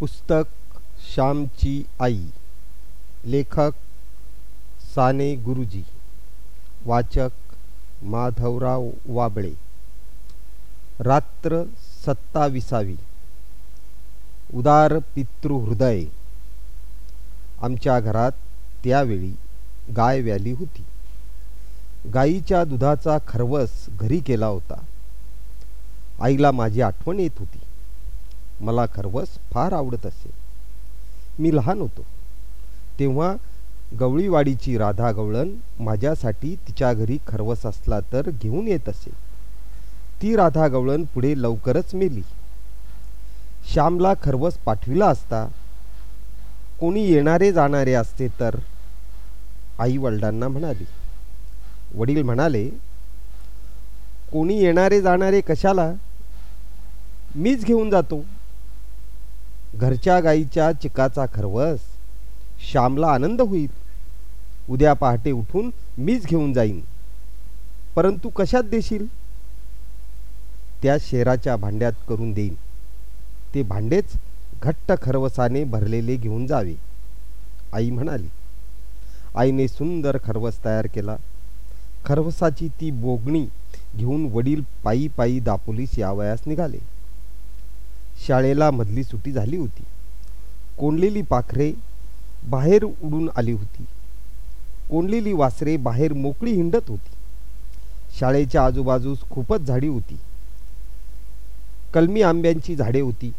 पुस्तक श्यामची आई लेखक साने गुरुजी वाचक माधवराव वाबळे. रात्र सत्ताविसावी. उदार पितृहृदय आमच्या घरात त्यावेळी गाय व्याली होती. गाईच्या दुधाचा खरवस घरी केला होता. आईला माझी आठवण येत होती. मला खरवस फार आवडत असे. मी लहान होतो. तेव्हा गवळीवाडीची राधा गवळण माझ्यासाठी तिच्या घरी खरवस असला तर घेऊन येत असे. ती राधा गवळण पुढे लवकरच मेली. श्यामला खरवस पाठविला असता कोणी येणारे जाणारे असते तर? आई वडिलांना म्हणाली. वडील म्हणाले कोणी येणारे जाणारे कशाला? मीच घेऊन जातो. घरच्या गाईच्या चिकाचा खरवस. श्यामला आनंद होईल. उद्या पहाटे उठून मीच घेऊन जाईन. परंतु कशात देशील? त्या शेराच्या भांड्यात करून देईन. ते भांडेच घट्ट खरवसाने भरलेले घेऊन जावे. आई म्हणाली आईने सुंदर खरवस तयार केला. खरवसाची ती बोगणी घेऊन वडील पायी पायी दापोलीस यावयास निघाले. शाळेला मधली सुटी झाली होती. कोंडलेली पाखरे बाहेर उडून आली होती. कोंडलेली वासरे बाहेर मोकळी हिंडत होती. शाळेच्या आजूबाजूस खूपच झाडी होती. कलमी आंब्यांची झाडे होती.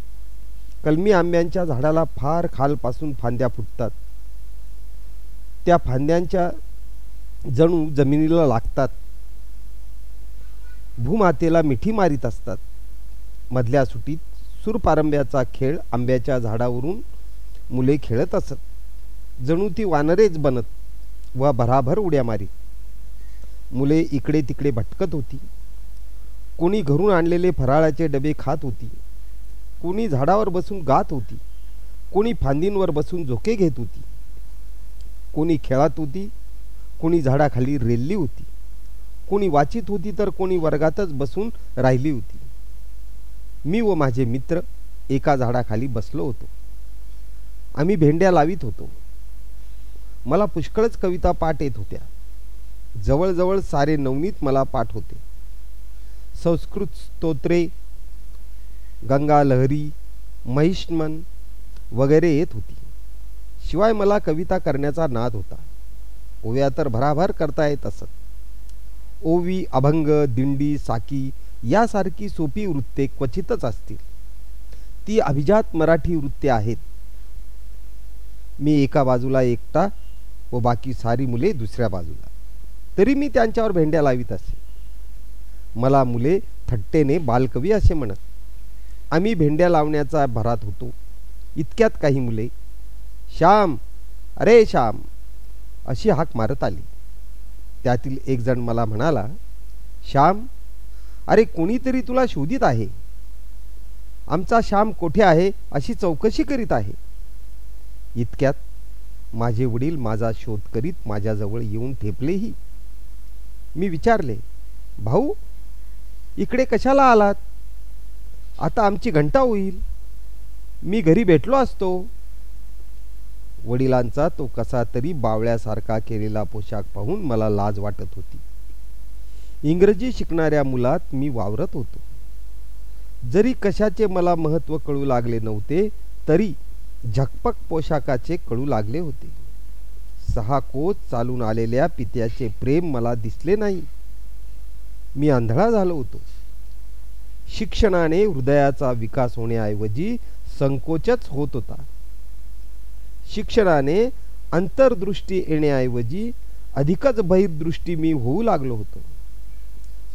कलमी आंब्यांच्या झाडाला फार खालपासून फांद्या फुटतात. त्या फांद्यांच्या जणू जमिनीला लागतात. भूमातेला मिठी मारीत असतात. मधल्या सुटीत सुरपारंब्याचा खेळ आंब्याच्या झाडावरून मुले खेळत असत. जणू ती वानरेच बनत व भराभर उड्या मारीत मुले इकडे तिकडे भटकत होती. कोणी घरून आणलेले फराळाचे डबे खात होती. कोणी झाडावर बसून गात होती. कोणी फांदींवर बसून झोके घेत होती. कोणी खेळत होती. कोणी झाडाखाली रेलली होती. कोणी वाचित होती तर कोणी वर्गातच बसून राहिली होती. मी व माझे मित्र एका झाडाखाली बसलो होतो. आम्ही भेंड्या लावित होतो. मला पुष्कळच कविता पाठ येत होत्या. जवळजवळ सारे नवनीत मला पाठ होते. संस्कृत स्तोत्रे गंगा लहरी महिष्मन वगैरे येत होती. शिवाय मला कविता करण्याचा नाद होता. ओव्या तर भराभर करता येत असत. ओवी अभंग दिंडी साकी यासारखी सोपी वृत्ते क्वचितच असतील. ती अभिजात मराठी वृत्ते आहेत. मी एका बाजूला एकटा व बाकी सारी मुले दुसऱ्या बाजूला. तरी मी त्यांच्यावर भेंड्या लावित असे. मला मुले थट्टेने बालकवी असे म्हणत. आम्ही भेंड्या लावण्याचा भरात होतो. इतक्यात काही मुले श्याम अरे श्याम अशी हाक मारत आली. त्यातील एक जण मला म्हणाला श्याम अरे कोणीतरी तुला शोधित आहे. आमचा श्याम कोठे आहे अशी चौकशी करीत आहे. इतक्यात माझे वडील माझा शोध करीत माझ्याजवळ येऊन ठेपलेही. मी विचारले भाऊ इकडे कशाला आलात? आता आमची घंटा होईल. मी घरी भेटलो असतो. वडिलांचा तो कसा तरी बावळ्यासारखा केलेला पोशाख पाहून मला लाज वाटत होती. इंग्रजी शिकणाऱ्या मुलात मी वावरत होतो. जरी कशाचे मला महत्त्व कळू लागले नव्हते तरी झकपक पोशाखाचे कळू लागले होते. सहा कोच चालून आलेल्या पित्याचे प्रेम मला दिसले नाही. मी आंधळा झालो होतो. शिक्षणाने हृदयाचा विकास होण्याऐवजी संकोचच होत होता. शिक्षणाने अंतर्दृष्टी येण्याऐवजी अधिकच बहिर्दृष्टी मी होऊ लागलो होतो.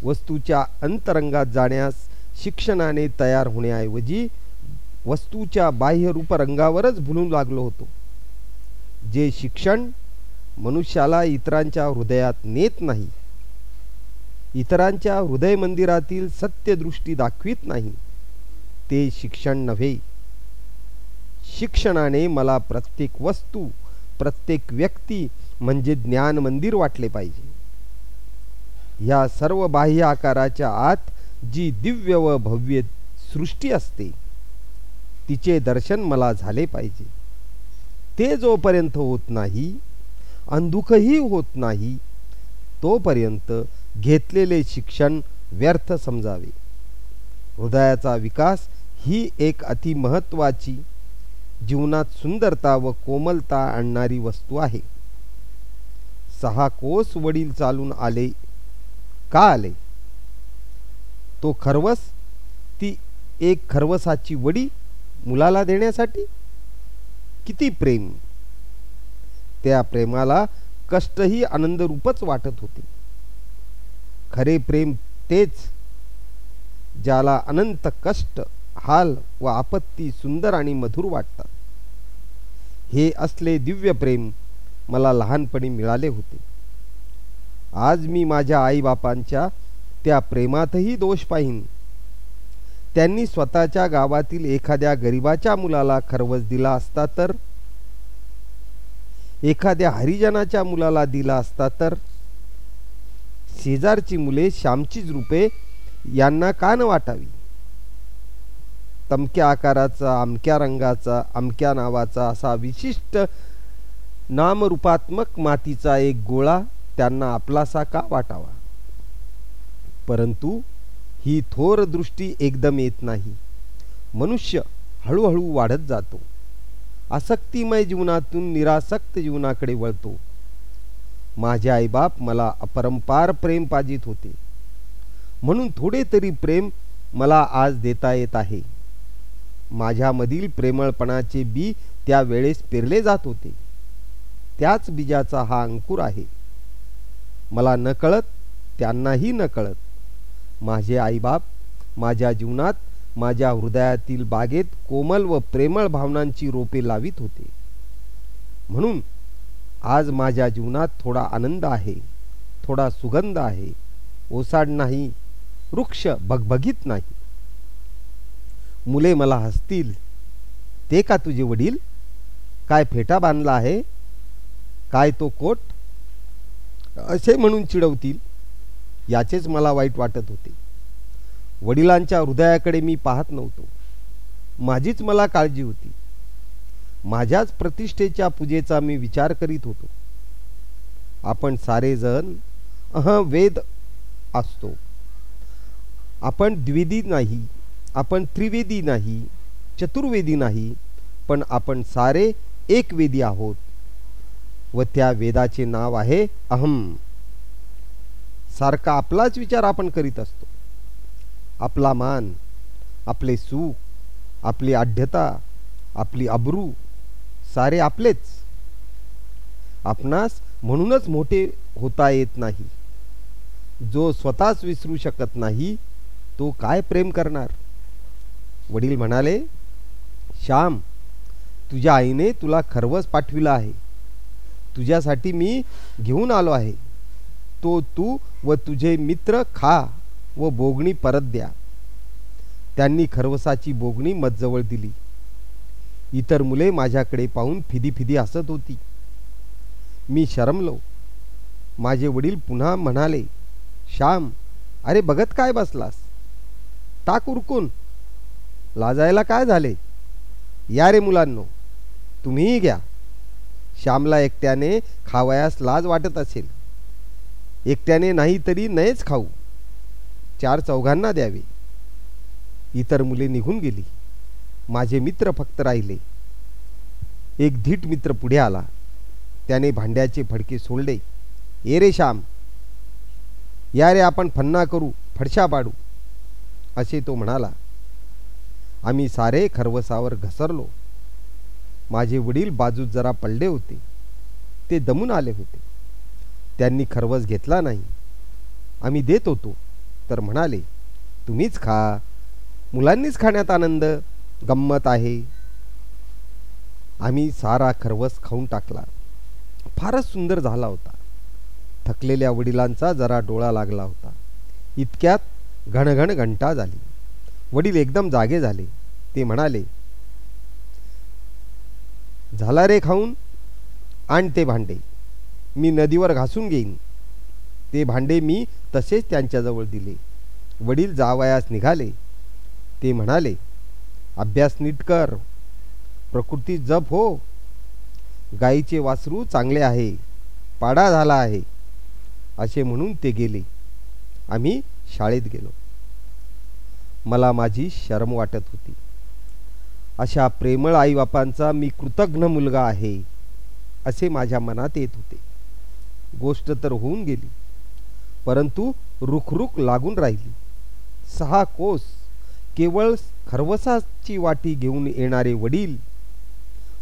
वस्तूच्या अंतरंगात जाण्यास शिक्षणाने तयार होण्याऐवजी वस्तूच्या बाह्य रूपरंगावरच भुलू लागलो होतो. जे शिक्षण मनुष्याला इतरांच्या हृदयात नेत नाही इतरांच्या हृदय मंदिरातील सत्यदृष्टी दाखवित नाही ते शिक्षण नव्हे. शिक्षणाने मला प्रत्येक वस्तू प्रत्येक व्यक्ती म्हणजे ज्ञान मंदिर वाटले पाहिजे. ह्या सर्व बाह्य आकाराच्या आत जी दिव्य व भव्य सृष्टी असते तिचे दर्शन मला झाले पाहिजे. ते जोपर्यंत होत नाही अंधुकही होत नाही तोपर्यंत घेतलेले शिक्षण व्यर्थ समजावे. हृदयाचा विकास ही एक अतिमहत्वाची जीवनात सुंदरता व कोमलता आणणारी वस्तू आहे. सहा कोस वडील चालून आले का आले? तो खरवस ती एक खरवसाची वडी मुलाला देण्यासाठी? किती प्रेम? त्या प्रेमाला कष्टही आनंदरूपच वाटत होते. खरे प्रेम तेच ज्याला अनंत कष्ट हाल व आपत्ती सुंदर आणि मधुर वाटतात. हे असले दिव्य प्रेम मला लहानपणी मिळाले होते. आज मी माझ्या आईबापांच्या त्या प्रेमातही दोष पाहीन. त्यांनी स्वतःच्या गावातील एखाद्या गरिबाच्या मुलाला खरवस दिला असता तर एखाद्या हरिजनाच्या मुलाला दिला असता तर शेजारची मुले श्यामचीच रूपे यांना का न वाटावी? तमक्या आकाराचा अमक्या रंगाचा अमक्या नावाचा असा विशिष्ट नामरूपात्मक मातीचा एक गोळा त्यांना आपलासा का वाटावा? परंतु ही थोर दृष्टी एकदम येत नाही. मनुष्य हळूहळू वाढत जातो. आसक्तिमय जीवनातून निरासक्त जीवनाकडे वळतो. माझे आईबाप मला अपरंपार प्रेम पाजित होते. म्हणून थोडे तरी प्रेम मला आज देता येत आहे. माझ्यामधील प्रेमळपणाचे बी त्या वेळेस पेरले जात होते. त्याच बीजाचा हा अंकुर आहे. मला न कळत त्यांनाही न कळत. माझे आईबाप माझ्या जीवनात माझ्या हृदयातील बागेत कोमल व प्रेमळ भावनांची रोपे लावित होते. म्हणून आज माझ्या जीवनात थोडा आनंद आहे थोडा सुगंध आहे. ओसाड नाही वृक्ष भगभगीत नाही. मुले मला हसतील. ते का तुझे वडील? काय फेटा बांधला आहे? काय तो कोट? असे म्हणून चिडवतील याचेच मला वाईट वाटत होते. वडिलांच्या हृदयाकडे मी पाहत नव्हतो. माझीच मला काळजी होती. माझ्याच प्रतिष्ठेच्या पूजेचा मी विचार करीत होतो. आपण सारेजण अह वेद असतो. आपण द्विदी नाही आपण त्रिवेदी नाही चतुर्वेदी नाही पण आपण सारे एकवेदी आहोत. व त्या वेदाचे नाव आहे अहम. सारखा आपलाच विचार आपण करीत असतो. आपला मान आपले सुख आपली आढ्यता आपली अब्रू सारे आपलेच. आपणास म्हणूनच मोठे होता येत नाही. जो स्वतःच विसरू शकत नाही तो काय प्रेम करणार? वडील म्हणाले श्याम तुझ्या आईने तुला खरवस पाठविला आहे. तुझ्यासाठी मी घेऊन आलो आहे. तो तू व तुझे मित्र खा व बोगणी परत द्या. त्यांनी खरवसाची बोगणी मजजवळ दिली. इतर मुले माझ्याकडे पाहून फिदी फिदी हसत होती. मी शरमलो. माझे वडील पुन्हा म्हणाले श्याम अरे बघत काय बसलास? टाक उरकून. लाजायला काय झाले? या रे मुलांनो तुम्हीही घ्या. श्यामला एकट्याने खावयास लाज वाटत असेल. एकट्याने नाही तरी नयेच खाऊ. चार चौघांना द्यावे. इतर मुले निघून गेली. माझे मित्र फक्त राहिले. एक धीट मित्र पुढे आला. त्याने भांड्याचे फडके सोडले. ये रे श्याम. या रे आपण फन्ना करू फडशा पाडू. असे तो म्हणाला. आम्ही सारे खरवसावर घसरलो. माझे वडील बाजूत जरा पडले होते. ते दमून आले होते. त्यांनी खरवस घेतला नाही. आम्ही देत होतो. तर म्हणाले तुम्हीच खा. मुलांनीच खाण्यात आनंद. गंमत आहे. आम्ही सारा खरवस खाऊन टाकला. फारच सुंदर झाला होता. थकलेल्या वडिलांचा जरा डोळा लागला होता. इतक्यात घणघण घंटा झाली. वडील एकदम जागे झाले. ते म्हणाले झाला रे खाऊन आण ते भांडे. मी नदीवर घासून घेईन. ते भांडे मी तसेच त्यांच्याजवळ दिले. वडील जावयास निघाले. ते म्हणाले अभ्यास नीट कर. प्रकृती जप हो. गाईचे वासरू चांगले आहे. पाडा झाला आहे. असे म्हणून ते गेले. आम्ही शाळेत गेलो. मला माझी शरम वाटत होती. अशा प्रेमळ आईबापांचा मी कृतज्ञ मुलगा आहे असे माझ्या मनात येत होते. गोष्ट तर होऊन गेली परंतु रुखरुख लागून राहिली. सहा कोस केवळ खरवसाची वाटी घेऊन येणारे वडील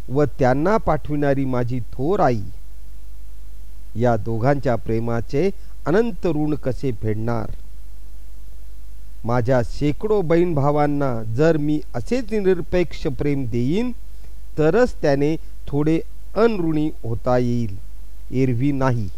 व त्यांना पाठविणारी माझी थोर आई या दोघांच्या प्रेमाचे अनंत ऋण कसे फेडणार? माझ्या शेकडो बहीण भावांना जर मी असेच निरपेक्ष प्रेम देईन तरच त्याने थोडे अनऋणी होता येईल. एरवी नाही.